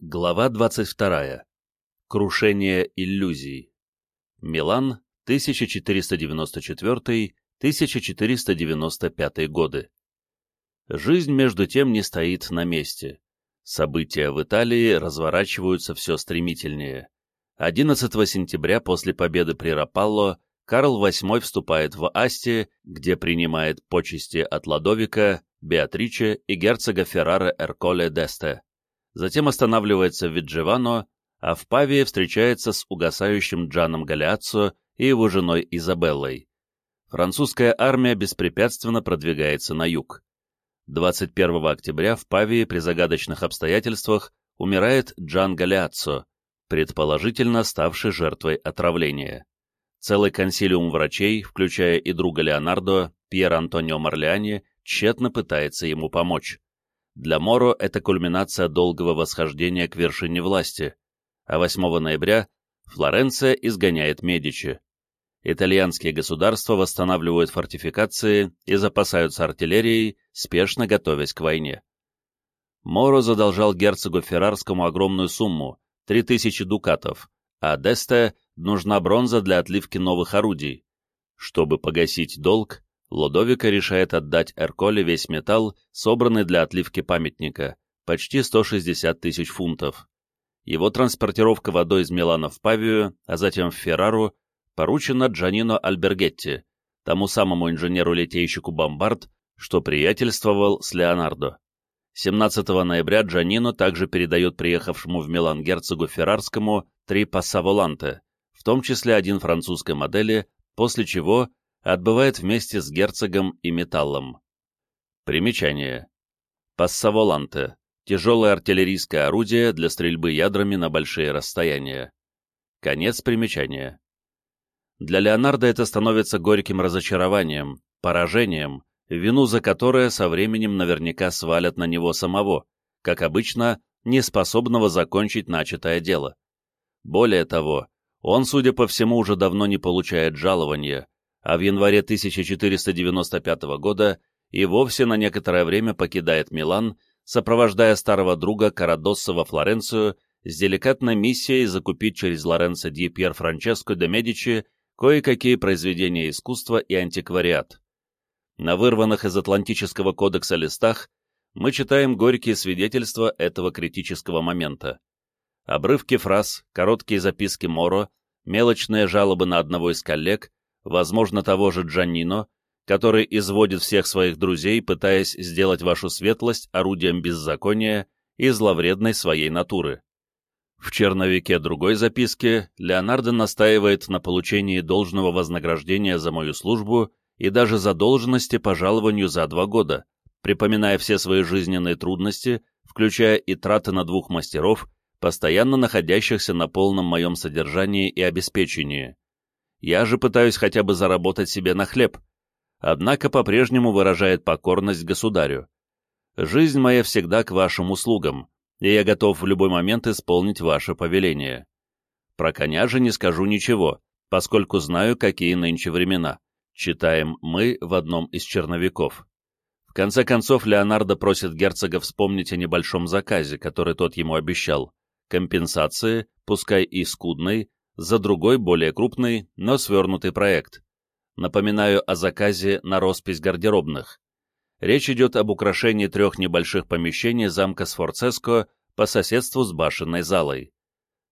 Глава 22. Крушение иллюзий. Милан, 1494-1495 годы. Жизнь, между тем, не стоит на месте. События в Италии разворачиваются все стремительнее. 11 сентября после победы при Рапалло Карл VIII вступает в Асти, где принимает почести от Ладовика, Беатриче и герцога Феррара Эрколе Десте затем останавливается в Виджевано, а в Павии встречается с угасающим Джаном Галиаццо и его женой Изабеллой. Французская армия беспрепятственно продвигается на юг. 21 октября в Павии при загадочных обстоятельствах умирает Джан Галиаццо, предположительно ставший жертвой отравления. Целый консилиум врачей, включая и друга Леонардо, Пьер Антонио Марлиани, тщетно пытается ему помочь. Для Моро это кульминация долгого восхождения к вершине власти, а 8 ноября Флоренция изгоняет Медичи. Итальянские государства восстанавливают фортификации и запасаются артиллерией, спешно готовясь к войне. Моро задолжал герцогу Феррарскому огромную сумму – 3000 дукатов, а Десте нужна бронза для отливки новых орудий. Чтобы погасить долг, Лодовика решает отдать Эрколе весь металл, собранный для отливки памятника, почти 160 тысяч фунтов. Его транспортировка водой из Милана в Павию, а затем в Феррару, поручена Джанино Альбергетти, тому самому инженеру-литейщику Бомбард, что приятельствовал с Леонардо. 17 ноября Джанино также передает приехавшему в Милан герцогу Феррарскому три пассаволанте, в том числе один французской модели, после чего отбывает вместе с герцогом и металлом. Примечание. Пассаволанте – тяжелое артиллерийское орудие для стрельбы ядрами на большие расстояния. Конец примечания. Для Леонардо это становится горьким разочарованием, поражением, вину за которое со временем наверняка свалят на него самого, как обычно, неспособного закончить начатое дело. Более того, он, судя по всему, уже давно не получает жалования, а в январе 1495 года и вовсе на некоторое время покидает Милан, сопровождая старого друга Карадосса во Флоренцию с деликатной миссией закупить через Лоренцо ди Пьер Франческо де Медичи кое-какие произведения искусства и антиквариат. На вырванных из Атлантического кодекса листах мы читаем горькие свидетельства этого критического момента. Обрывки фраз, короткие записки Моро, мелочные жалобы на одного из коллег, возможно, того же Джаннино, который изводит всех своих друзей, пытаясь сделать вашу светлость орудием беззакония и зловредной своей натуры. В черновике другой записки Леонардо настаивает на получении должного вознаграждения за мою службу и даже задолженности по жалованию за два года, припоминая все свои жизненные трудности, включая и траты на двух мастеров, постоянно находящихся на полном моем содержании и обеспечении. Я же пытаюсь хотя бы заработать себе на хлеб, однако по-прежнему выражает покорность государю. Жизнь моя всегда к вашим услугам, и я готов в любой момент исполнить ваше повеление. Про коня же не скажу ничего, поскольку знаю, какие нынче времена. Читаем мы в одном из черновиков. В конце концов, Леонардо просит герцога вспомнить о небольшом заказе, который тот ему обещал. Компенсации, пускай и скудной, за другой, более крупный, но свернутый проект. Напоминаю о заказе на роспись гардеробных. Речь идет об украшении трех небольших помещений замка Сфорцеско по соседству с башенной залой.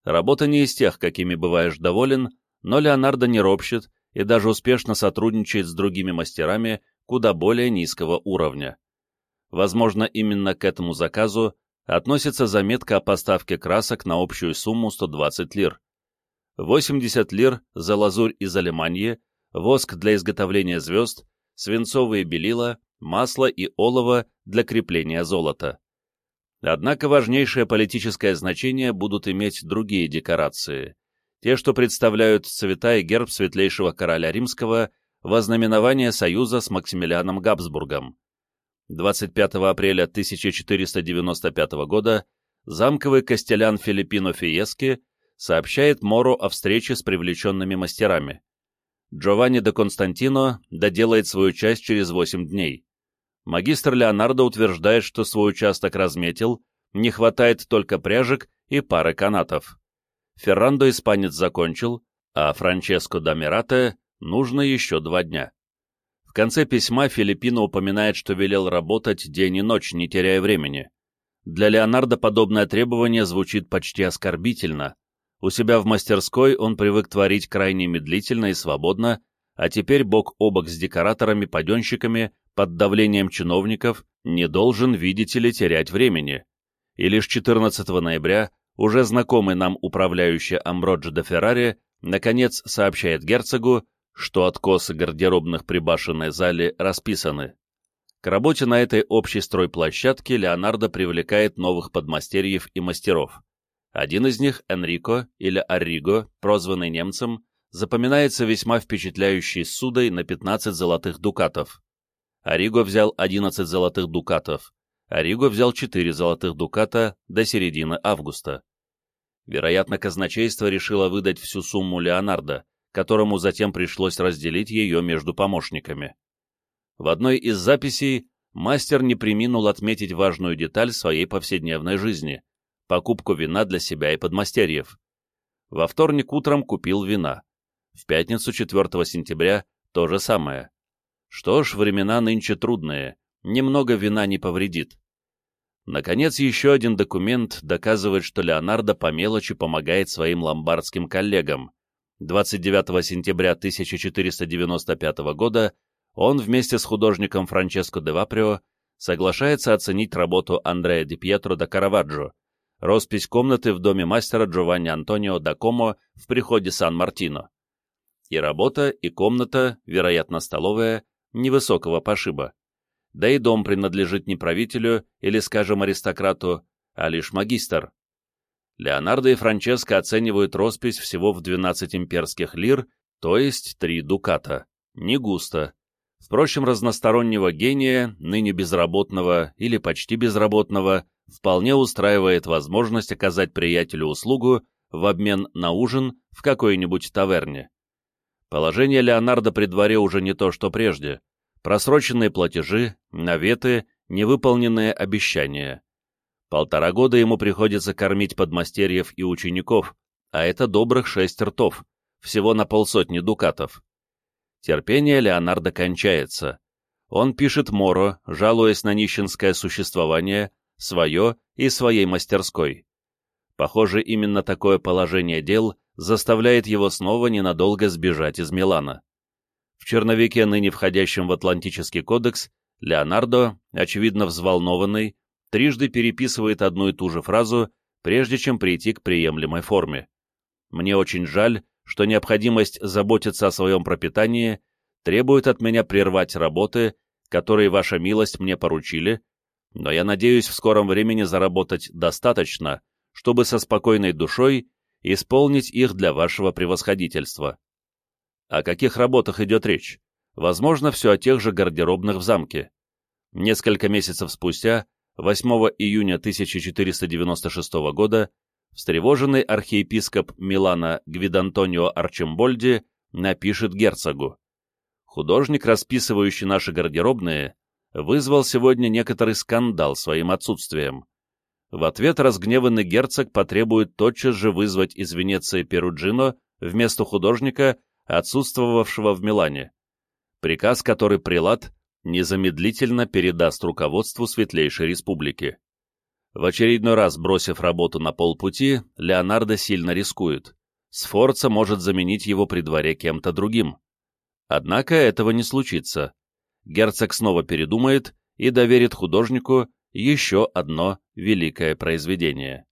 Работа не из тех, какими бываешь доволен, но Леонардо не ропщет и даже успешно сотрудничает с другими мастерами куда более низкого уровня. Возможно, именно к этому заказу относится заметка о поставке красок на общую сумму 120 лир. 80 лир за лазурь из Алеманьи, воск для изготовления звезд, свинцовые белила, масло и олово для крепления золота. Однако важнейшее политическое значение будут иметь другие декорации, те, что представляют цвета и герб светлейшего короля римского во знаменование союза с Максимилианом Габсбургом. 25 апреля 1495 года замковый костелян Филиппино Фиески сообщает Моро о встрече с привлеченными мастерами. Джованни де Константино доделает свою часть через 8 дней. Магистр Леонардо утверждает, что свой участок разметил, не хватает только пряжек и пары канатов. Феррандо испанец закончил, а Франческо Дамирате нужно еще два дня. В конце письма Филиппино упоминает, что велел работать день и ночь, не теряя времени. Для Леонардо подобное требование звучит почти оскорбительно. У себя в мастерской он привык творить крайне медлительно и свободно, а теперь бок о бок с декораторами-паденщиками под давлением чиновников не должен, видите ли, терять времени. И лишь 14 ноября уже знакомый нам управляющий Амброджи де Феррари наконец сообщает герцогу, что откосы гардеробных при башенной зале расписаны. К работе на этой общей стройплощадке Леонардо привлекает новых подмастерьев и мастеров. Один из них, Энрико или Арриго, прозванный немцем, запоминается весьма впечатляющей судой на 15 золотых дукатов. Ариго взял 11 золотых дукатов, Ариго взял 4 золотых дуката до середины августа. Вероятно, казначейство решило выдать всю сумму Леонардо, которому затем пришлось разделить ее между помощниками. В одной из записей мастер не приминул отметить важную деталь своей повседневной жизни – покупку вина для себя и подмастерьев. Во вторник утром купил вина. В пятницу 4 сентября то же самое. Что ж, времена нынче трудные, немного вина не повредит. Наконец, еще один документ доказывает, что Леонардо по мелочи помогает своим ломбардским коллегам. 29 сентября 1495 года он вместе с художником Франческо де Ваприо соглашается оценить работу Андреа Ди Пьетро да Караваджо, роспись комнаты в доме мастера Джованни Антонио да Комо в приходе Сан-Мартино. И работа, и комната, вероятно, столовая, невысокого пошиба. Да и дом принадлежит не правителю или, скажем, аристократу, а лишь магистр. Леонардо и Франческо оценивают роспись всего в 12 имперских лир, то есть 3 дуката. Не густо. Впрочем, разностороннего гения, ныне безработного или почти безработного, вполне устраивает возможность оказать приятелю услугу в обмен на ужин в какой-нибудь таверне. Положение Леонардо при дворе уже не то, что прежде. Просроченные платежи, наветы, невыполненные обещания. Полтора года ему приходится кормить подмастерьев и учеников, а это добрых шесть ртов, всего на полсотни дукатов. Терпение Леонардо кончается. Он пишет Моро, жалуясь на нищенское существование, свое и своей мастерской. Похоже, именно такое положение дел заставляет его снова ненадолго сбежать из Милана. В черновике, ныне входящем в Атлантический кодекс, Леонардо, очевидно взволнованный, трижды переписывает одну и ту же фразу, прежде чем прийти к приемлемой форме. Мне очень жаль, что необходимость заботиться о своем пропитании требует от меня прервать работы, которые ваша милость мне поручили, но я надеюсь в скором времени заработать достаточно, чтобы со спокойной душой исполнить их для вашего превосходительства. О каких работах идет речь? Возможно, все о тех же гардеробных в замке. Несколько месяцев спустя, 8 июня 1496 года, встревоженный архиепископ Милана Гвидантонио Арчембольди напишет герцогу. Художник, расписывающий наши гардеробные, вызвал сегодня некоторый скандал своим отсутствием. В ответ разгневанный герцог потребует тотчас же вызвать из Венеции Перуджино вместо художника, отсутствовавшего в Милане. Приказ, который прилад незамедлительно передаст руководству Светлейшей Республики. В очередной раз бросив работу на полпути, Леонардо сильно рискует. Сфорца может заменить его при дворе кем-то другим. Однако этого не случится. Герцог снова передумает и доверит художнику еще одно великое произведение.